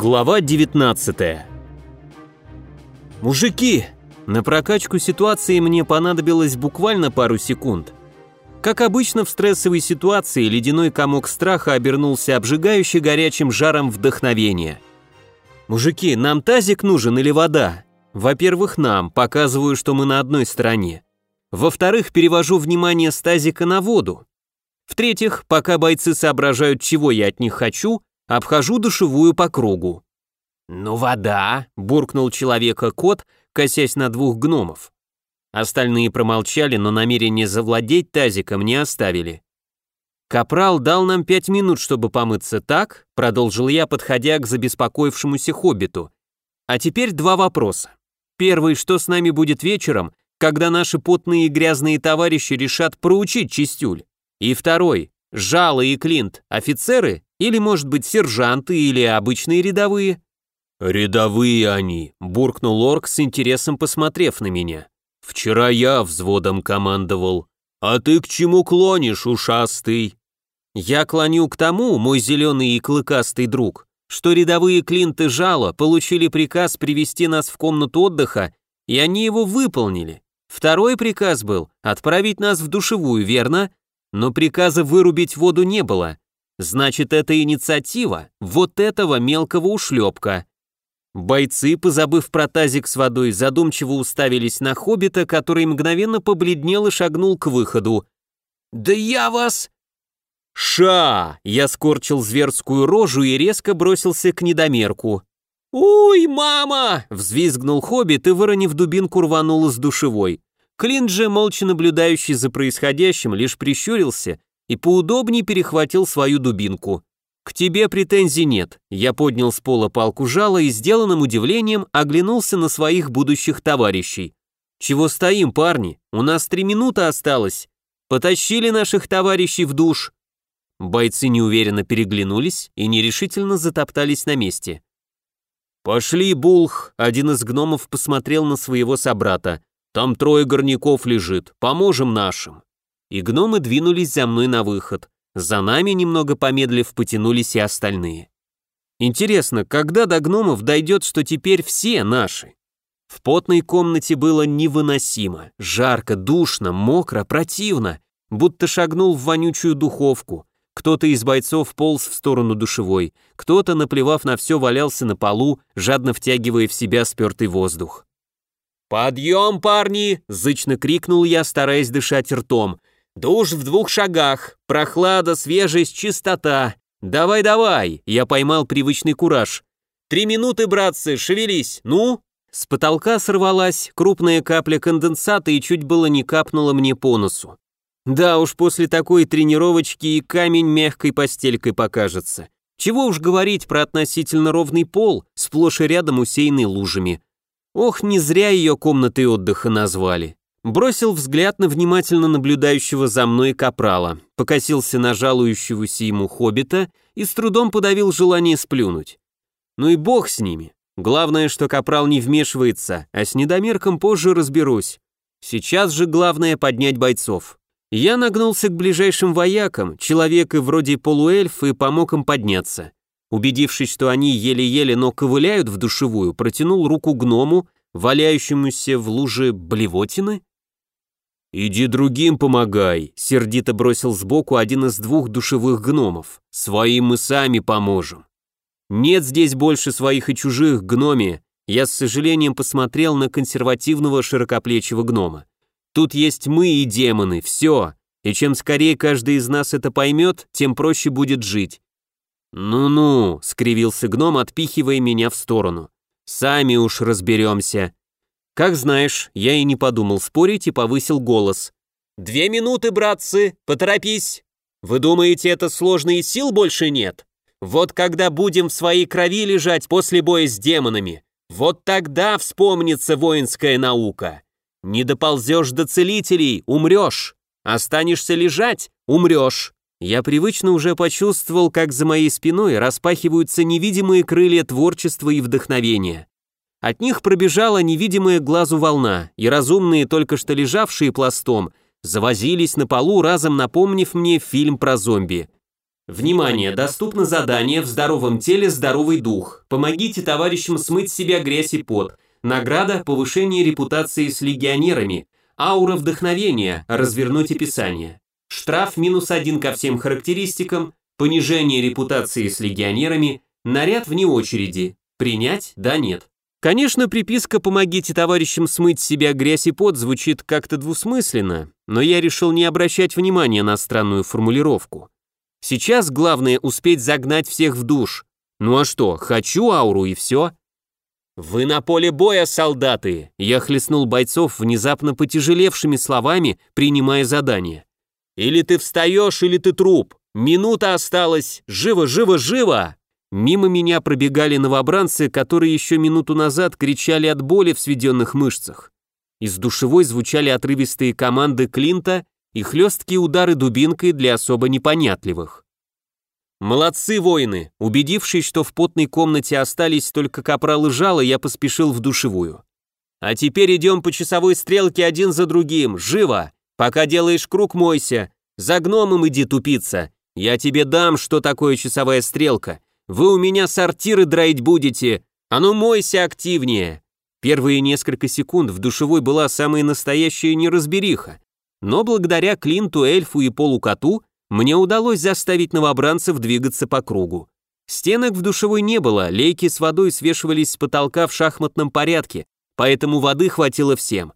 Глава 19 Мужики, на прокачку ситуации мне понадобилось буквально пару секунд. Как обычно в стрессовой ситуации, ледяной комок страха обернулся обжигающе горячим жаром вдохновения. «Мужики, нам тазик нужен или вода?» «Во-первых, нам, показываю, что мы на одной стороне. Во-вторых, перевожу внимание с тазика на воду. В-третьих, пока бойцы соображают, чего я от них хочу, обхожу душевую по кругу. «Ну, вода!» – буркнул человека-кот, косясь на двух гномов. Остальные промолчали, но намерение завладеть тазиком не оставили. «Капрал дал нам пять минут, чтобы помыться так», – продолжил я, подходя к забеспокоившемуся хоббиту. «А теперь два вопроса. Первый, что с нами будет вечером, когда наши потные и грязные товарищи решат проучить чистюль? И второй, Жало и Клинт – офицеры или, может быть, сержанты или обычные рядовые?» «Рядовые они», – буркнул орк с интересом посмотрев на меня. «Вчера я взводом командовал. А ты к чему клонишь, ушастый?» «Я клоню к тому, мой зеленый и клыкастый друг, что рядовые Клинт и Жало получили приказ привести нас в комнату отдыха, и они его выполнили. Второй приказ был отправить нас в душевую, верно? Но приказа вырубить воду не было. Значит, это инициатива вот этого мелкого ушлепка. Бойцы, позабыв про тазик с водой, задумчиво уставились на хоббита, который мгновенно побледнел и шагнул к выходу. «Да я вас...» «Ша!» — я скорчил зверскую рожу и резко бросился к недомерку. «Уй, мама!» — взвизгнул хоббит и, выронив дубинку, рванул из душевой. Клинт же, молча наблюдающий за происходящим, лишь прищурился и поудобнее перехватил свою дубинку. «К тебе претензий нет», я поднял с пола палку жала и сделанным удивлением оглянулся на своих будущих товарищей. «Чего стоим, парни? У нас три минуты осталось. Потащили наших товарищей в душ». Бойцы неуверенно переглянулись и нерешительно затоптались на месте. «Пошли, Булх!» — один из гномов посмотрел на своего собрата. «Там трое горняков лежит, поможем нашим» и гномы двинулись за мной на выход. За нами, немного помедлив, потянулись и остальные. Интересно, когда до гномов дойдет, что теперь все наши? В потной комнате было невыносимо, жарко, душно, мокро, противно, будто шагнул в вонючую духовку. Кто-то из бойцов полз в сторону душевой, кто-то, наплевав на все, валялся на полу, жадно втягивая в себя спертый воздух. «Подъем, парни!» – зычно крикнул я, стараясь дышать ртом. Душ в двух шагах, прохлада, свежесть, чистота. Давай-давай, я поймал привычный кураж. Три минуты, братцы, шевелись, ну? С потолка сорвалась крупная капля конденсата и чуть было не капнула мне по носу. Да уж, после такой тренировочки и камень мягкой постелькой покажется. Чего уж говорить про относительно ровный пол, сплошь и рядом усеянный лужами. Ох, не зря ее комнатой отдыха назвали. Бросил взгляд на внимательно наблюдающего за мной капрала, покосился на жалующегося ему хоббита и с трудом подавил желание сплюнуть. Ну и бог с ними. Главное, что капрал не вмешивается, а с недомерком позже разберусь. Сейчас же главное поднять бойцов. Я нагнулся к ближайшим воякам, человек и вроде полуэльф, и помог им подняться. Убедившись, что они еле-еле, но ковыляют в душевую, протянул руку гному, валяющемуся в луже блевотины, «Иди другим помогай», — сердито бросил сбоку один из двух душевых гномов. «Своим мы сами поможем». «Нет здесь больше своих и чужих, гноми», я с сожалением посмотрел на консервативного широкоплечего гнома. «Тут есть мы и демоны, все, и чем скорее каждый из нас это поймет, тем проще будет жить». «Ну-ну», — скривился гном, отпихивая меня в сторону. «Сами уж разберемся. Как знаешь, я и не подумал спорить и повысил голос. «Две минуты, братцы, поторопись! Вы думаете, это сложно и сил больше нет? Вот когда будем в своей крови лежать после боя с демонами, вот тогда вспомнится воинская наука. Не доползешь до целителей, умрешь. Останешься лежать, умрешь. Я привычно уже почувствовал, как за моей спиной распахиваются невидимые крылья творчества и вдохновения. От них пробежала невидимая глазу волна, и разумные, только что лежавшие пластом, завозились на полу, разом напомнив мне фильм про зомби. Внимание, доступно задание «В здоровом теле здоровый дух». Помогите товарищам смыть с себя грязь и пот. Награда – повышение репутации с легионерами. Аура вдохновения – развернуть описание. Штраф минус один ко всем характеристикам. Понижение репутации с легионерами. Наряд вне очереди. Принять? Да, нет. Конечно, приписка «Помогите товарищам смыть себя грязь и пот» звучит как-то двусмысленно, но я решил не обращать внимания на странную формулировку. Сейчас главное успеть загнать всех в душ. Ну а что, хочу ауру и все. «Вы на поле боя, солдаты!» Я хлестнул бойцов внезапно потяжелевшими словами, принимая задание. «Или ты встаешь, или ты труп! Минута осталась! Живо, живо, живо!» Мимо меня пробегали новобранцы, которые еще минуту назад кричали от боли в сведенных мышцах. Из душевой звучали отрывистые команды Клинта и хлесткие удары дубинкой для особо непонятливых. «Молодцы, воины!» Убедившись, что в потной комнате остались только капрал и жало, я поспешил в душевую. «А теперь идем по часовой стрелке один за другим, живо! Пока делаешь круг, мойся! За гномом иди тупиться! Я тебе дам, что такое часовая стрелка! Вы у меня сортиры драить будете! А ну мойся активнее!» Первые несколько секунд в душевой была самая настоящая неразбериха. Но благодаря Клинту, эльфу и полукоту мне удалось заставить новобранцев двигаться по кругу. Стенок в душевой не было, лейки с водой свешивались с потолка в шахматном порядке, поэтому воды хватило всем.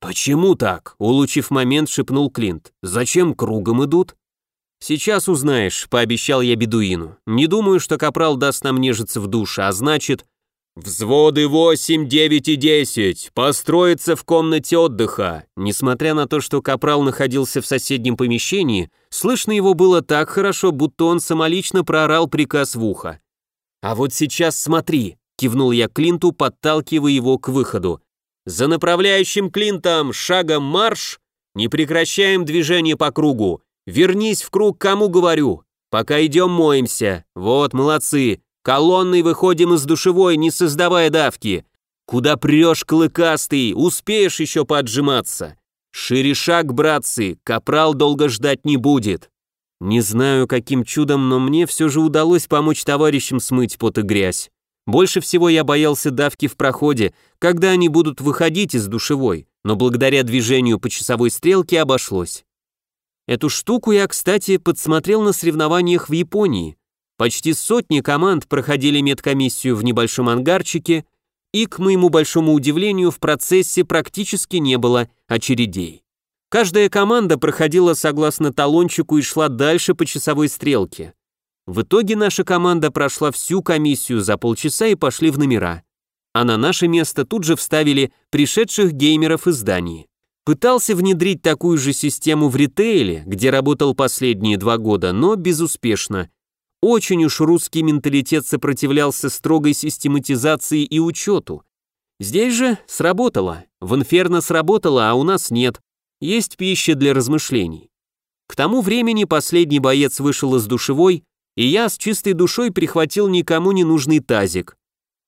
«Почему так?» — улучив момент, шепнул Клинт. «Зачем кругом идут?» «Сейчас узнаешь», — пообещал я бедуину. «Не думаю, что капрал даст нам нежиться в душе, а значит, «Взводы 8, 9 и 10! Построиться в комнате отдыха!» Несмотря на то, что Капрал находился в соседнем помещении, слышно его было так хорошо, будто он самолично проорал приказ в ухо. «А вот сейчас смотри!» — кивнул я Клинту, подталкивая его к выходу. «За направляющим Клинтом шагом марш! Не прекращаем движение по кругу! Вернись в круг, кому говорю! Пока идем моемся! Вот, молодцы! Колонной выходим из душевой, не создавая давки. Куда прешь, клыкастый, успеешь еще поджиматься. Шире шаг, братцы, капрал долго ждать не будет. Не знаю, каким чудом, но мне все же удалось помочь товарищам смыть пот и грязь. Больше всего я боялся давки в проходе, когда они будут выходить из душевой, но благодаря движению по часовой стрелке обошлось. Эту штуку я, кстати, подсмотрел на соревнованиях в Японии. Почти сотни команд проходили медкомиссию в небольшом ангарчике, и, к моему большому удивлению, в процессе практически не было очередей. Каждая команда проходила согласно талончику и шла дальше по часовой стрелке. В итоге наша команда прошла всю комиссию за полчаса и пошли в номера. А на наше место тут же вставили пришедших геймеров из зданий. Пытался внедрить такую же систему в ритейле, где работал последние два года, но безуспешно. Очень уж русский менталитет сопротивлялся строгой систематизации и учету. Здесь же сработало, в Инферно сработало, а у нас нет. Есть пища для размышлений. К тому времени последний боец вышел из душевой, и я с чистой душой прихватил никому не нужный тазик.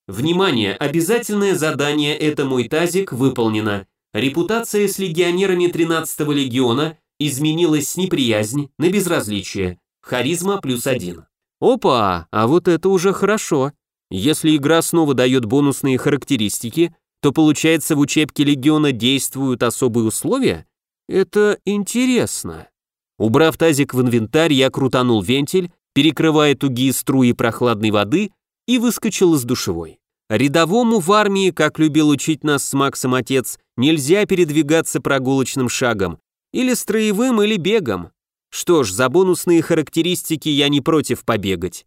Внимание, обязательное задание «Это мой тазик» выполнено. Репутация с легионерами 13-го легиона изменилась с неприязнь на безразличие. Харизма плюс один. Опа, а вот это уже хорошо. Если игра снова дает бонусные характеристики, то получается в учебке Легиона действуют особые условия? Это интересно. Убрав тазик в инвентарь, я крутанул вентиль, перекрывая тугие струи прохладной воды, и выскочил из душевой. Рядовому в армии, как любил учить нас с Максом отец, нельзя передвигаться прогулочным шагом, или строевым, или бегом. Что ж, за бонусные характеристики я не против побегать.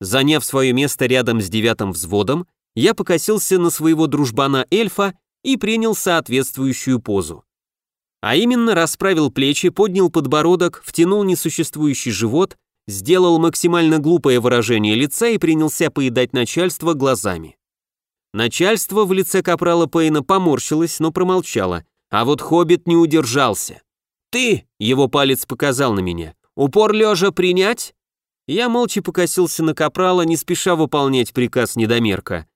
Заняв свое место рядом с девятым взводом, я покосился на своего дружбана-эльфа и принял соответствующую позу. А именно расправил плечи, поднял подбородок, втянул несуществующий живот, сделал максимально глупое выражение лица и принялся поедать начальство глазами. Начальство в лице капрала Пейна поморщилось, но промолчало, а вот хоббит не удержался. «Ты!» — его палец показал на меня. «Упор лежа принять?» Я молча покосился на капрала, не спеша выполнять приказ недомерка.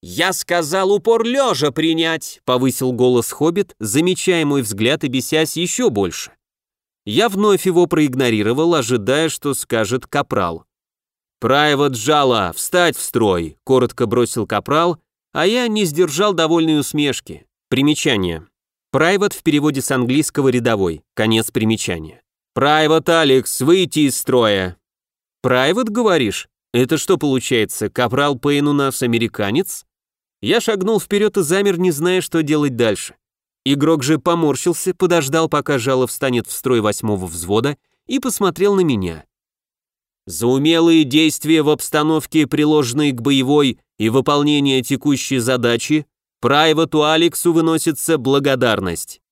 «Я сказал упор лежа принять!» — повысил голос хоббит, замечая мой взгляд и бесясь еще больше. Я вновь его проигнорировал, ожидая, что скажет капрал. «Прайват Джала, встать в строй!» – коротко бросил капрал, а я не сдержал довольной усмешки. Примечание. Прайват в переводе с английского рядовой. Конец примечания. «Прайват Алекс, выйти из строя!» «Прайват, говоришь? Это что получается, капрал Пейн у нас американец?» Я шагнул вперед и замер, не зная, что делать дальше. Игрок же поморщился, подождал, пока жало встанет в строй восьмого взвода, и посмотрел на меня. За умелые действия в обстановке, приложенные к боевой и выполнение текущей задачи, Прайвату Алексу выносится благодарность.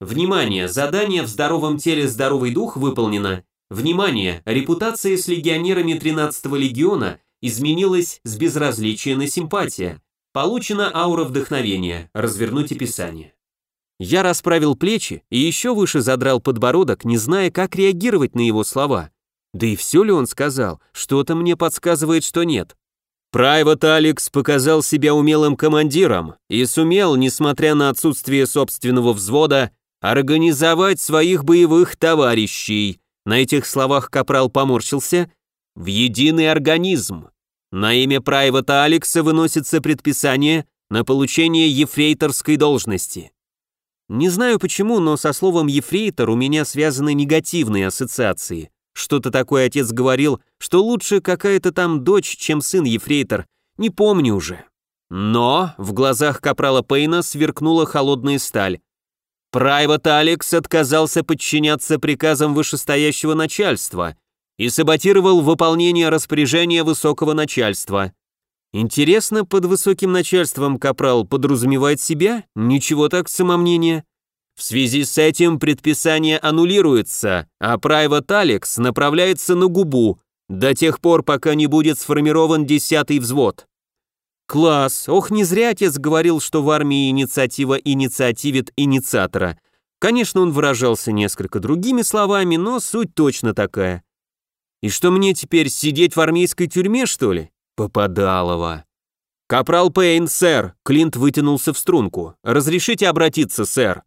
Внимание, задание в здоровом теле здоровый дух выполнено. Внимание, репутация с легионерами 13-го легиона изменилась с безразличия на симпатия. Получена аура вдохновения. Развернуть описание. Я расправил плечи и еще выше задрал подбородок, не зная, как реагировать на его слова. Да и все ли он сказал? Что-то мне подсказывает, что нет. Прайват Алекс показал себя умелым командиром и сумел, несмотря на отсутствие собственного взвода, организовать своих боевых товарищей. На этих словах Капрал поморщился. В единый организм. На имя Прайвата Алекса выносится предписание на получение ефрейторской должности. Не знаю почему, но со словом «ефрейтор» у меня связаны негативные ассоциации. Что-то такое отец говорил, что лучше какая-то там дочь, чем сын ефрейтор. Не помню уже. Но в глазах капрала Пейна сверкнула холодная сталь. Прайват Алекс отказался подчиняться приказам вышестоящего начальства и саботировал выполнение распоряжения высокого начальства. Интересно, под высоким начальством капрал подразумевает себя? Ничего так самомнение. В связи с этим предписание аннулируется, а Private Alex направляется на губу до тех пор, пока не будет сформирован десятый взвод. Класс, ох, не зря отец говорил, что в армии инициатива инициативит инициатора. Конечно, он выражался несколько другими словами, но суть точно такая. И что мне теперь, сидеть в армейской тюрьме, что ли? Попадалово. «Капрал Пейн, сэр!» Клинт вытянулся в струнку. «Разрешите обратиться, сэр?»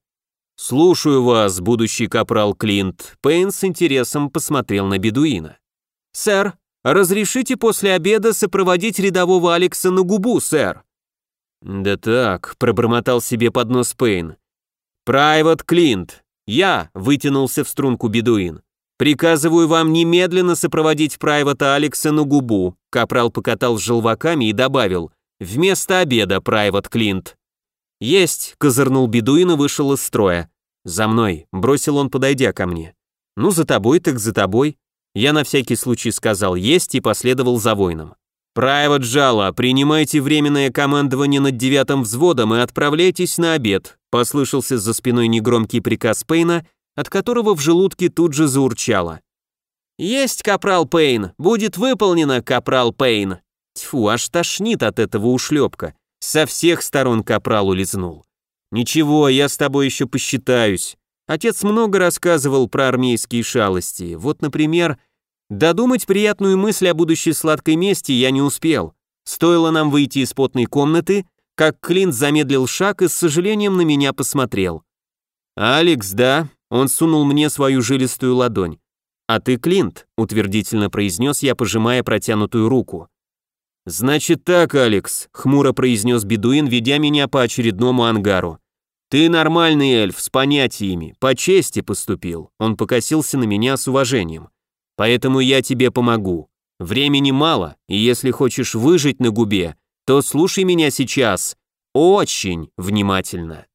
«Слушаю вас, будущий капрал Клинт». Пейн с интересом посмотрел на бедуина. «Сэр, разрешите после обеда сопроводить рядового Алекса на губу, сэр?» «Да так», — пробормотал себе под нос Пейн. «Прайват Клинт, я», — вытянулся в струнку бедуин. «Приказываю вам немедленно сопроводить Прайвата Алекса на губу», Капрал покатал с желваками и добавил «Вместо обеда, Прайват Клинт». «Есть», — козырнул бедуин и вышел из строя. «За мной», — бросил он, подойдя ко мне. «Ну, за тобой, так за тобой». Я на всякий случай сказал «есть» и последовал за воином. «Прайват Джала, принимайте временное командование над девятым взводом и отправляйтесь на обед», послышался за спиной негромкий приказ Пейна, от которого в желудке тут же заурчало. «Есть, капрал Пейн! Будет выполнено, капрал Пейн!» Тьфу, аж тошнит от этого ушлепка. Со всех сторон капрал улизнул. «Ничего, я с тобой еще посчитаюсь. Отец много рассказывал про армейские шалости. Вот, например, додумать приятную мысль о будущей сладкой мести я не успел. Стоило нам выйти из потной комнаты, как Клинт замедлил шаг и с сожалением на меня посмотрел. «Алекс, да?» Он сунул мне свою жилистую ладонь. «А ты Клинт», — утвердительно произнес я, пожимая протянутую руку. «Значит так, Алекс», — хмуро произнес бедуин, ведя меня по очередному ангару. «Ты нормальный эльф, с понятиями, по чести поступил». Он покосился на меня с уважением. «Поэтому я тебе помогу. Времени мало, и если хочешь выжить на губе, то слушай меня сейчас очень внимательно».